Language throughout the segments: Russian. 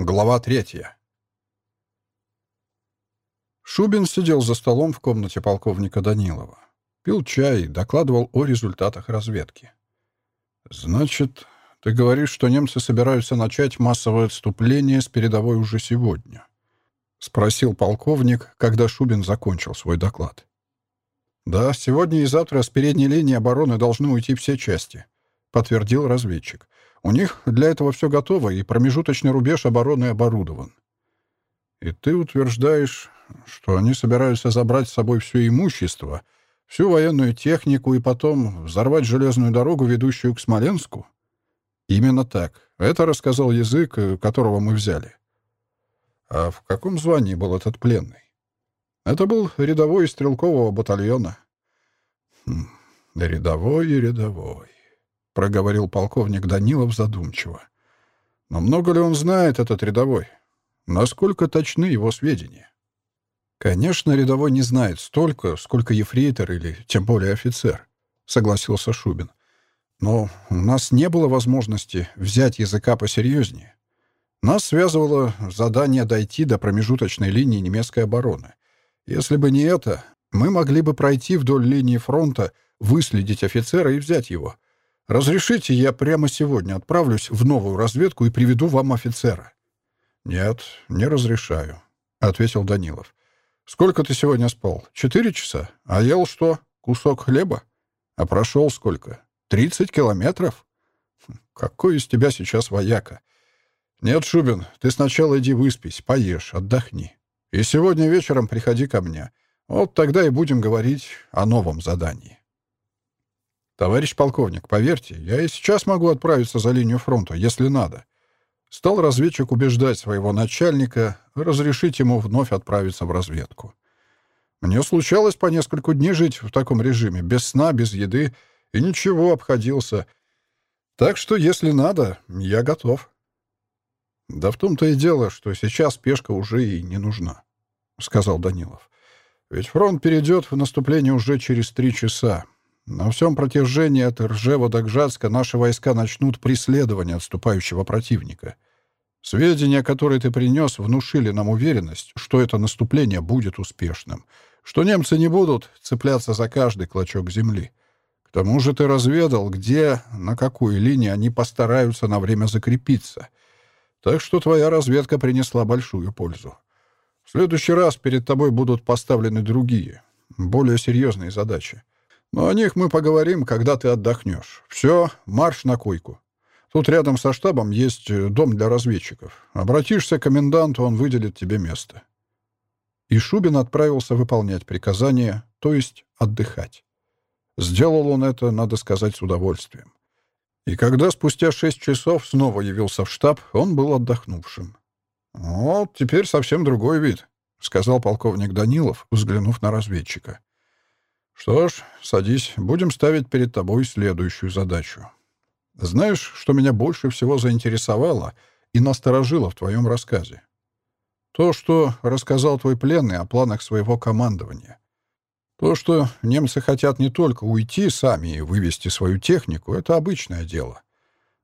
Глава третья. Шубин сидел за столом в комнате полковника Данилова. Пил чай и докладывал о результатах разведки. «Значит, ты говоришь, что немцы собираются начать массовое отступление с передовой уже сегодня?» — спросил полковник, когда Шубин закончил свой доклад. «Да, сегодня и завтра с передней линии обороны должны уйти все части», — подтвердил разведчик. У них для этого все готово, и промежуточный рубеж обороны оборудован. И ты утверждаешь, что они собираются забрать с собой все имущество, всю военную технику и потом взорвать железную дорогу, ведущую к Смоленску? Именно так. Это рассказал язык, которого мы взяли. А в каком звании был этот пленный? Это был рядовой стрелкового батальона. Хм, рядовой и рядовой проговорил полковник Данилов задумчиво. Но много ли он знает, этот рядовой? Насколько точны его сведения? Конечно, рядовой не знает столько, сколько ефрейтор или тем более офицер, согласился Шубин. Но у нас не было возможности взять языка посерьезнее. Нас связывало задание дойти до промежуточной линии немецкой обороны. Если бы не это, мы могли бы пройти вдоль линии фронта, выследить офицера и взять его — Разрешите, я прямо сегодня отправлюсь в новую разведку и приведу вам офицера. Нет, не разрешаю, ответил Данилов. Сколько ты сегодня спал? Четыре часа? А ел что? Кусок хлеба? А прошел сколько? Тридцать километров? Хм, какой из тебя сейчас вояка? Нет, Шубин, ты сначала иди выспись, поешь, отдохни. И сегодня вечером приходи ко мне. Вот тогда и будем говорить о новом задании. «Товарищ полковник, поверьте, я и сейчас могу отправиться за линию фронта, если надо». Стал разведчик убеждать своего начальника разрешить ему вновь отправиться в разведку. Мне случалось по несколько дней жить в таком режиме, без сна, без еды, и ничего, обходился. Так что, если надо, я готов. Да в том-то и дело, что сейчас спешка уже и не нужна, — сказал Данилов. Ведь фронт перейдет в наступление уже через три часа, на всем протяжении от Ржева до Гжатска наши войска начнут преследование отступающего противника. Сведения, которые ты принес, внушили нам уверенность, что это наступление будет успешным, что немцы не будут цепляться за каждый клочок земли. К тому же ты разведал, где, на какой линии они постараются на время закрепиться. Так что твоя разведка принесла большую пользу. В следующий раз перед тобой будут поставлены другие, более серьезные задачи. Но о них мы поговорим, когда ты отдохнешь. Все, марш на койку. Тут рядом со штабом есть э, дом для разведчиков. Обратишься к коменданту, он выделит тебе место». И Шубин отправился выполнять приказание, то есть отдыхать. Сделал он это, надо сказать, с удовольствием. И когда спустя шесть часов снова явился в штаб, он был отдохнувшим. «Вот теперь совсем другой вид», — сказал полковник Данилов, взглянув на разведчика. «Что ж, садись, будем ставить перед тобой следующую задачу. Знаешь, что меня больше всего заинтересовало и насторожило в твоем рассказе? То, что рассказал твой пленный о планах своего командования. То, что немцы хотят не только уйти сами и вывести свою технику, это обычное дело.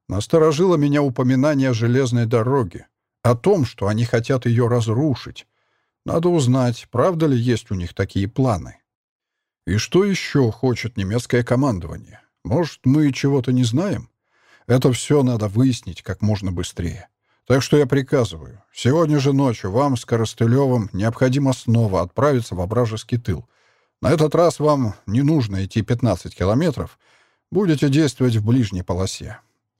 Насторожило меня упоминание о железной дороге, о том, что они хотят ее разрушить. Надо узнать, правда ли есть у них такие планы. И что еще хочет немецкое командование? Может, мы чего-то не знаем? Это все надо выяснить как можно быстрее. Так что я приказываю, сегодня же ночью вам с Коростылевым необходимо снова отправиться в вражеский тыл. На этот раз вам не нужно идти 15 километров, будете действовать в ближней полосе.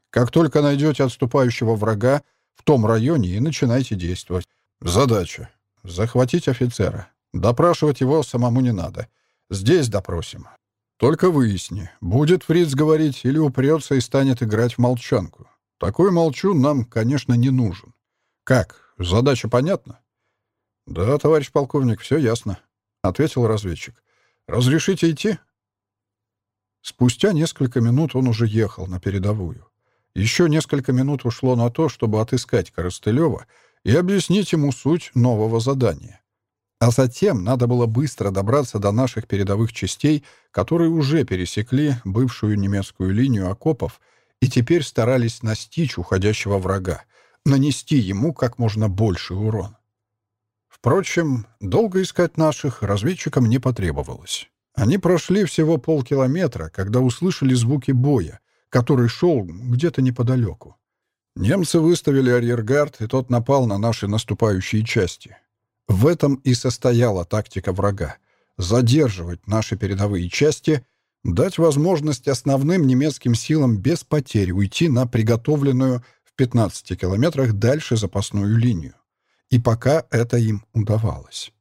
Как только найдете отступающего врага в том районе и начинайте действовать. Задача — захватить офицера. Допрашивать его самому не надо — Здесь допросим. Только выясни, будет Фриц говорить или упрется и станет играть в молчанку. Такой молчун нам, конечно, не нужен. Как? Задача понятна? Да, товарищ полковник, все ясно, ответил разведчик. Разрешите идти? Спустя несколько минут он уже ехал на передовую. Еще несколько минут ушло на то, чтобы отыскать Коростылева и объяснить ему суть нового задания. А затем надо было быстро добраться до наших передовых частей, которые уже пересекли бывшую немецкую линию окопов и теперь старались настичь уходящего врага, нанести ему как можно больший урон. Впрочем, долго искать наших разведчикам не потребовалось. Они прошли всего полкилометра, когда услышали звуки боя, который шел где-то неподалеку. Немцы выставили арьергард, и тот напал на наши наступающие части. В этом и состояла тактика врага — задерживать наши передовые части, дать возможность основным немецким силам без потерь уйти на приготовленную в 15 километрах дальше запасную линию и пока это им удавалось.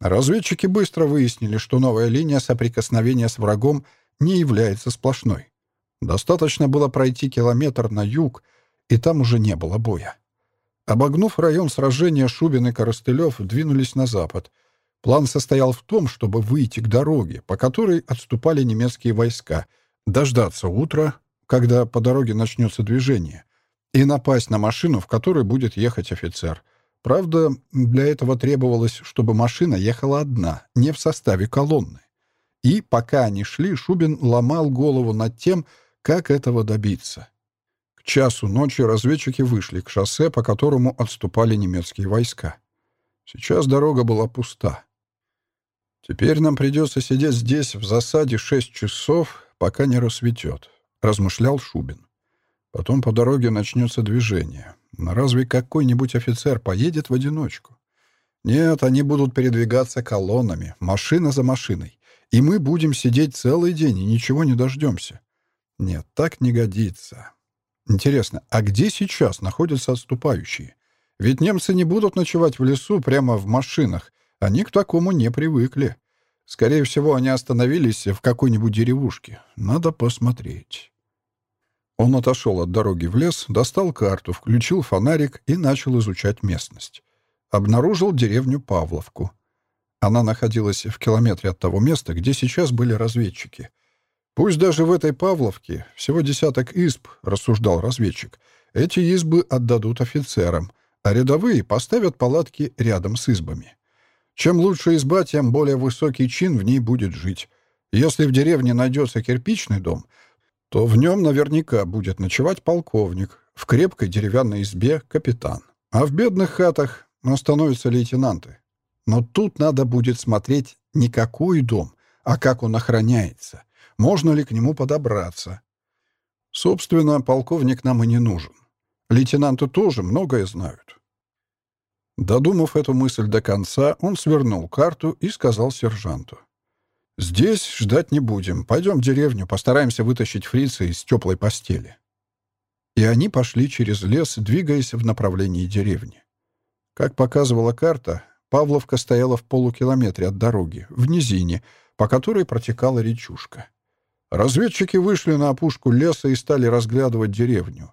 Разведчики быстро выяснили, что новая линия соприкосновения с врагом не является сплошной. Достаточно было пройти километр на юг, и там уже не было боя. Обогнув район сражения, Шубин и Коростылев двинулись на запад. План состоял в том, чтобы выйти к дороге, по которой отступали немецкие войска, дождаться утра, когда по дороге начнется движение, и напасть на машину, в которой будет ехать офицер — Правда, для этого требовалось, чтобы машина ехала одна, не в составе колонны. И пока они шли, Шубин ломал голову над тем, как этого добиться. К часу ночи разведчики вышли к шоссе, по которому отступали немецкие войска. Сейчас дорога была пуста. «Теперь нам придется сидеть здесь в засаде шесть часов, пока не рассветет», — размышлял Шубин. «Потом по дороге начнется движение. Разве какой-нибудь офицер поедет в одиночку? Нет, они будут передвигаться колоннами, машина за машиной. И мы будем сидеть целый день и ничего не дождемся. Нет, так не годится. Интересно, а где сейчас находятся отступающие? Ведь немцы не будут ночевать в лесу прямо в машинах. Они к такому не привыкли. Скорее всего, они остановились в какой-нибудь деревушке. Надо посмотреть. Он отошел от дороги в лес, достал карту, включил фонарик и начал изучать местность. Обнаружил деревню Павловку. Она находилась в километре от того места, где сейчас были разведчики. «Пусть даже в этой Павловке всего десяток изб», — рассуждал разведчик, — «эти избы отдадут офицерам, а рядовые поставят палатки рядом с избами. Чем лучше изба, тем более высокий чин в ней будет жить. Если в деревне найдется кирпичный дом — то в нем наверняка будет ночевать полковник, в крепкой деревянной избе — капитан. А в бедных хатах остановятся лейтенанты. Но тут надо будет смотреть не какой дом, а как он охраняется. Можно ли к нему подобраться? Собственно, полковник нам и не нужен. Лейтенанты тоже многое знают. Додумав эту мысль до конца, он свернул карту и сказал сержанту. «Здесь ждать не будем. Пойдем в деревню, постараемся вытащить фрица из теплой постели». И они пошли через лес, двигаясь в направлении деревни. Как показывала карта, Павловка стояла в полукилометре от дороги, в низине, по которой протекала речушка. Разведчики вышли на опушку леса и стали разглядывать деревню.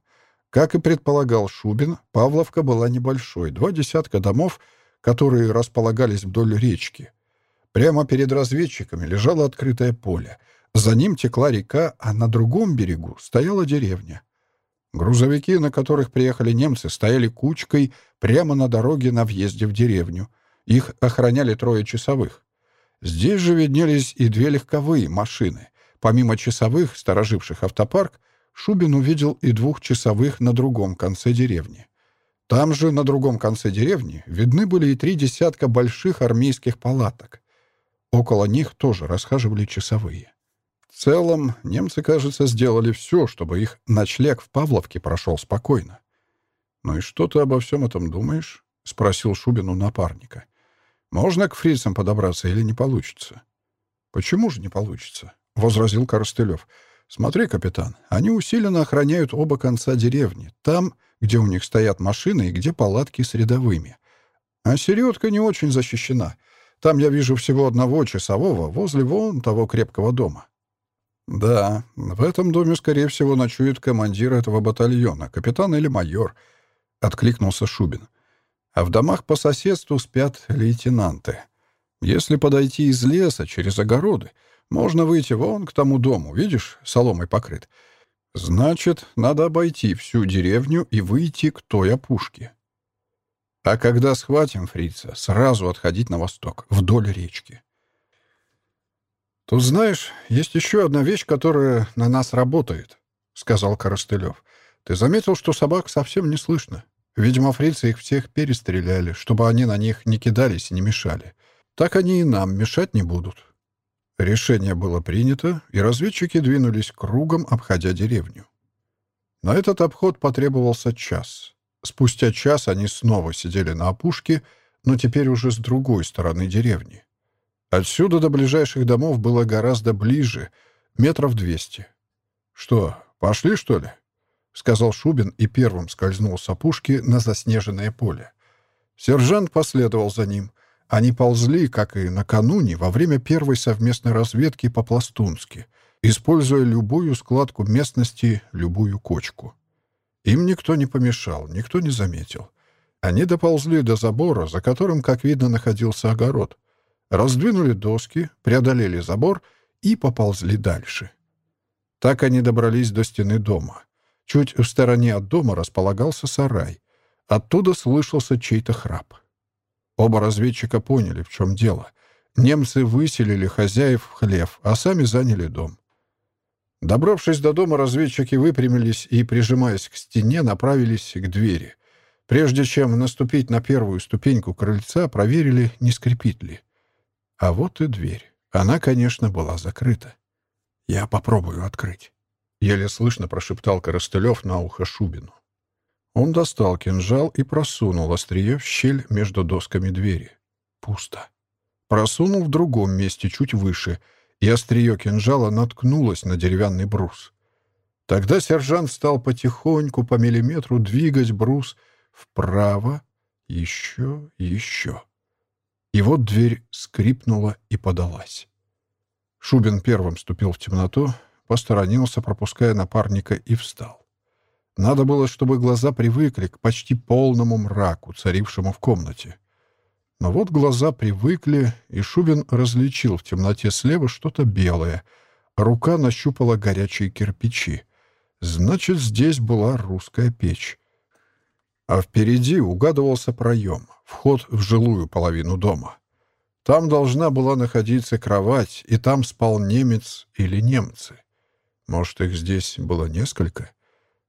Как и предполагал Шубин, Павловка была небольшой, два десятка домов, которые располагались вдоль речки — Прямо перед разведчиками лежало открытое поле. За ним текла река, а на другом берегу стояла деревня. Грузовики, на которых приехали немцы, стояли кучкой прямо на дороге на въезде в деревню. Их охраняли трое часовых. Здесь же виднелись и две легковые машины. Помимо часовых, стороживших автопарк, Шубин увидел и двух часовых на другом конце деревни. Там же, на другом конце деревни, видны были и три десятка больших армейских палаток. Около них тоже расхаживали часовые. В целом, немцы, кажется, сделали все, чтобы их ночлег в Павловке прошел спокойно. «Ну и что ты обо всем этом думаешь?» — спросил Шубин у напарника. «Можно к фрицам подобраться или не получится?» «Почему же не получится?» — возразил Коростылев. «Смотри, капитан, они усиленно охраняют оба конца деревни, там, где у них стоят машины и где палатки с рядовыми. А середка не очень защищена. Там я вижу всего одного часового возле вон того крепкого дома. Да, в этом доме, скорее всего, ночует командир этого батальона, капитан или майор, — откликнулся Шубин. А в домах по соседству спят лейтенанты. Если подойти из леса через огороды, можно выйти вон к тому дому, видишь, соломой покрыт. Значит, надо обойти всю деревню и выйти к той опушке. А когда схватим фрица, сразу отходить на восток, вдоль речки. «Тут, знаешь, есть еще одна вещь, которая на нас работает», — сказал Коростылев. «Ты заметил, что собак совсем не слышно? Видимо, фрицы их всех перестреляли, чтобы они на них не кидались и не мешали. Так они и нам мешать не будут. Решение было принято, и разведчики двинулись кругом, обходя деревню. На этот обход потребовался час. Спустя час они снова сидели на опушке, но теперь уже с другой стороны деревни. Отсюда до ближайших домов было гораздо ближе, метров двести. «Что, пошли, что ли?» — сказал Шубин и первым скользнул с опушки на заснеженное поле. Сержант последовал за ним. Они ползли, как и накануне, во время первой совместной разведки по-пластунски, используя любую складку местности, любую кочку. Им никто не помешал, никто не заметил. Они доползли до забора, за которым, как видно, находился огород. Раздвинули доски, преодолели забор и поползли дальше. Так они добрались до стены дома. Чуть в стороне от дома располагался сарай. Оттуда слышался чей-то храп. Оба разведчика поняли, в чем дело. Немцы выселили хозяев в хлев, а сами заняли дом. Добравшись до дома, разведчики выпрямились и, прижимаясь к стене, направились к двери. Прежде чем наступить на первую ступеньку крыльца, проверили, не скрипит ли. А вот и дверь. Она, конечно, была закрыта. «Я попробую открыть», — еле слышно прошептал Коростылев на ухо Шубину. Он достал кинжал и просунул острие в щель между досками двери. Пусто. Просунул в другом месте, чуть выше, и острие кинжала наткнулось на деревянный брус. Тогда сержант стал потихоньку по миллиметру двигать брус вправо, еще, еще. И вот дверь скрипнула и подалась. Шубин первым ступил в темноту, посторонился, пропуская напарника, и встал. Надо было, чтобы глаза привыкли к почти полному мраку, царившему в комнате. Но вот глаза привыкли, и Шубин различил в темноте слева что-то белое. Рука нащупала горячие кирпичи. Значит, здесь была русская печь. А впереди угадывался проем, вход в жилую половину дома. Там должна была находиться кровать, и там спал немец или немцы. Может, их здесь было несколько?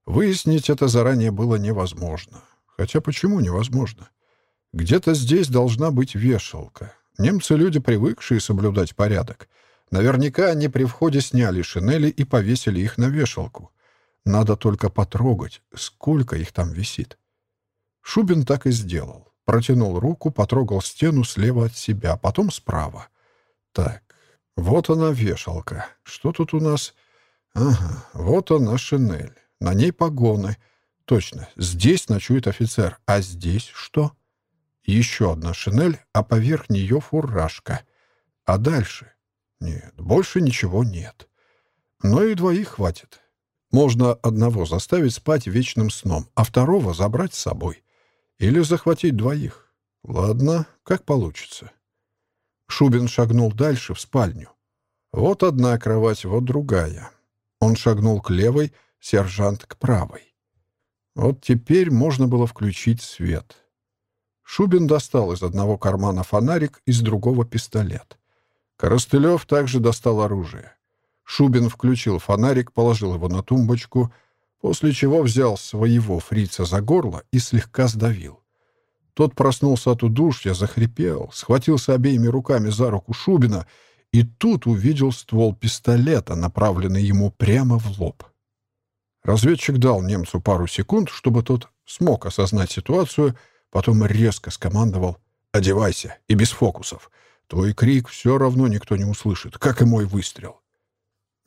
Выяснить это заранее было невозможно. Хотя почему невозможно? Где-то здесь должна быть вешалка. Немцы — люди, привыкшие соблюдать порядок. Наверняка они при входе сняли шинели и повесили их на вешалку. Надо только потрогать, сколько их там висит. Шубин так и сделал. Протянул руку, потрогал стену слева от себя, потом справа. Так, вот она вешалка. Что тут у нас? Ага, вот она шинель. На ней погоны. Точно, здесь ночует офицер. А здесь что? Еще одна шинель, а поверх нее фуражка. А дальше? Нет, больше ничего нет. Но и двоих хватит. Можно одного заставить спать вечным сном, а второго забрать с собой. Или захватить двоих. Ладно, как получится. Шубин шагнул дальше, в спальню. Вот одна кровать, вот другая. Он шагнул к левой, сержант к правой. Вот теперь можно было включить свет. Шубин достал из одного кармана фонарик, из другого пистолет. Коростылев также достал оружие. Шубин включил фонарик, положил его на тумбочку, после чего взял своего фрица за горло и слегка сдавил. Тот проснулся от удушья, захрипел, схватился обеими руками за руку Шубина и тут увидел ствол пистолета, направленный ему прямо в лоб. Разведчик дал немцу пару секунд, чтобы тот смог осознать ситуацию, потом резко скомандовал «Одевайся, и без фокусов. Твой крик все равно никто не услышит, как и мой выстрел».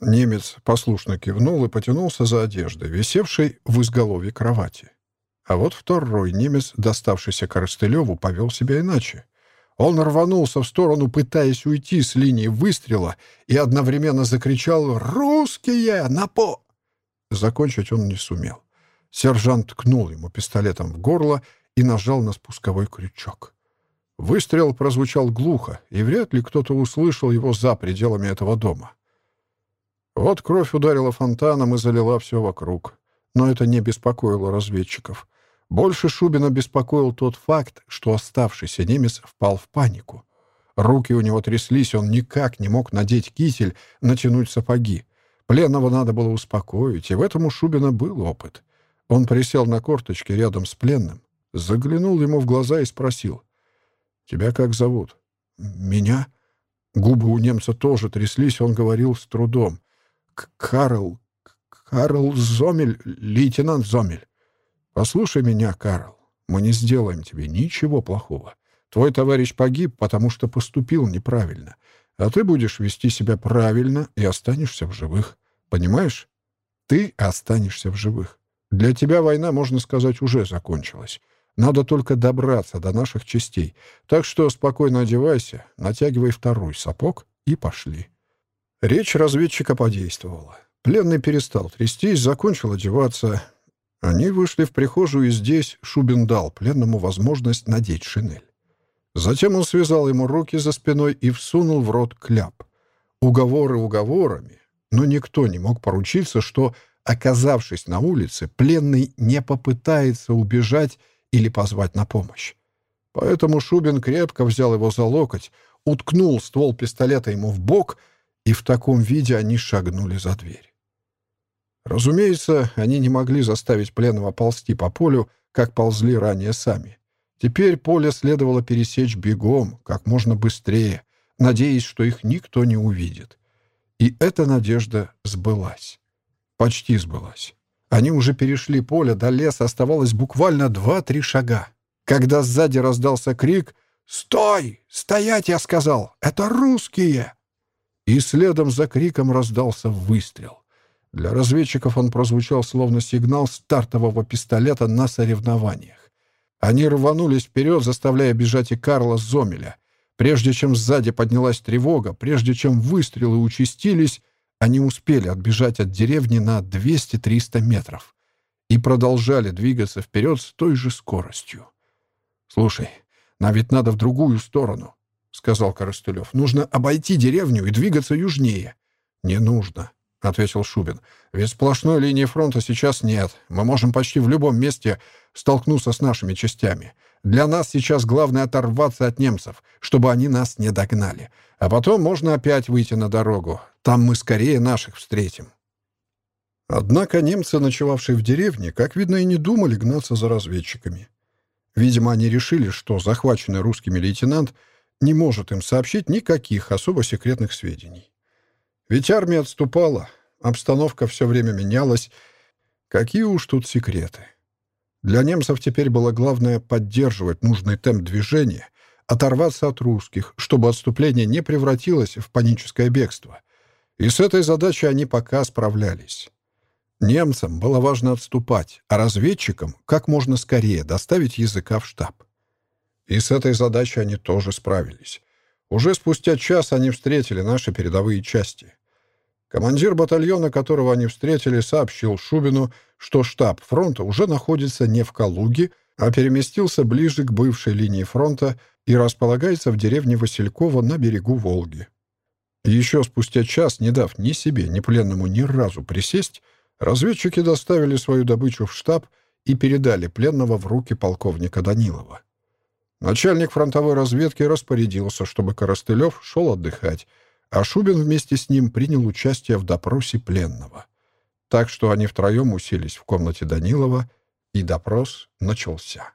Немец послушно кивнул и потянулся за одеждой, висевшей в изголовье кровати. А вот второй немец, доставшийся Коростылеву, повел себя иначе. Он рванулся в сторону, пытаясь уйти с линии выстрела, и одновременно закричал «Русские! На по...» Закончить он не сумел. Сержант ткнул ему пистолетом в горло и нажал на спусковой крючок. Выстрел прозвучал глухо, и вряд ли кто-то услышал его за пределами этого дома. Вот кровь ударила фонтаном и залила все вокруг. Но это не беспокоило разведчиков. Больше Шубина беспокоил тот факт, что оставшийся немец впал в панику. Руки у него тряслись, он никак не мог надеть китель, натянуть сапоги. Пленного надо было успокоить, и в этом у Шубина был опыт. Он присел на корточки рядом с пленным, заглянул ему в глаза и спросил. «Тебя как зовут?» «Меня?» Губы у немца тоже тряслись, он говорил с трудом. «Карл, Карл Зомель, лейтенант Зомель. Послушай меня, Карл, мы не сделаем тебе ничего плохого. Твой товарищ погиб, потому что поступил неправильно, а ты будешь вести себя правильно и останешься в живых. Понимаешь? Ты останешься в живых. Для тебя война, можно сказать, уже закончилась. Надо только добраться до наших частей. Так что спокойно одевайся, натягивай второй сапог и пошли». Речь разведчика подействовала. Пленный перестал трястись, закончил одеваться. Они вышли в прихожую, и здесь Шубин дал пленному возможность надеть шинель. Затем он связал ему руки за спиной и всунул в рот кляп. Уговоры уговорами, но никто не мог поручиться, что, оказавшись на улице, пленный не попытается убежать или позвать на помощь. Поэтому Шубин крепко взял его за локоть, уткнул ствол пистолета ему в бок, и в таком виде они шагнули за дверь. Разумеется, они не могли заставить пленного ползти по полю, как ползли ранее сами. Теперь поле следовало пересечь бегом, как можно быстрее, надеясь, что их никто не увидит. И эта надежда сбылась. Почти сбылась. Они уже перешли поле, до леса оставалось буквально два-три шага. Когда сзади раздался крик «Стой! Стоять!» я сказал. «Это русские!» И следом за криком раздался выстрел. Для разведчиков он прозвучал словно сигнал стартового пистолета на соревнованиях. Они рванулись вперед, заставляя бежать и Карла Зомеля. Прежде чем сзади поднялась тревога, прежде чем выстрелы участились, они успели отбежать от деревни на 200-300 метров и продолжали двигаться вперед с той же скоростью. «Слушай, нам ведь надо в другую сторону», — сказал Коростылев. «Нужно обойти деревню и двигаться южнее». «Не нужно», — ответил Шубин. «Ведь сплошной линии фронта сейчас нет. Мы можем почти в любом месте столкнуться с нашими частями. Для нас сейчас главное оторваться от немцев, чтобы они нас не догнали. А потом можно опять выйти на дорогу. Там мы скорее наших встретим. Однако немцы, ночевавшие в деревне, как видно, и не думали гнаться за разведчиками. Видимо, они решили, что захваченный русскими лейтенант не может им сообщить никаких особо секретных сведений. Ведь армия отступала, обстановка все время менялась. Какие уж тут секреты. Для немцев теперь было главное поддерживать нужный темп движения, оторваться от русских, чтобы отступление не превратилось в паническое бегство. И с этой задачей они пока справлялись. Немцам было важно отступать, а разведчикам как можно скорее доставить языка в штаб. И с этой задачей они тоже справились. Уже спустя час они встретили наши передовые части. Командир батальона, которого они встретили, сообщил Шубину, что штаб фронта уже находится не в Калуге, а переместился ближе к бывшей линии фронта и располагается в деревне Василькова на берегу Волги. Еще спустя час, не дав ни себе, ни пленному ни разу присесть, разведчики доставили свою добычу в штаб и передали пленного в руки полковника Данилова. Начальник фронтовой разведки распорядился, чтобы Коростылев шел отдыхать, а Шубин вместе с ним принял участие в допросе пленного. Так что они втроем уселись в комнате Данилова, и допрос начался.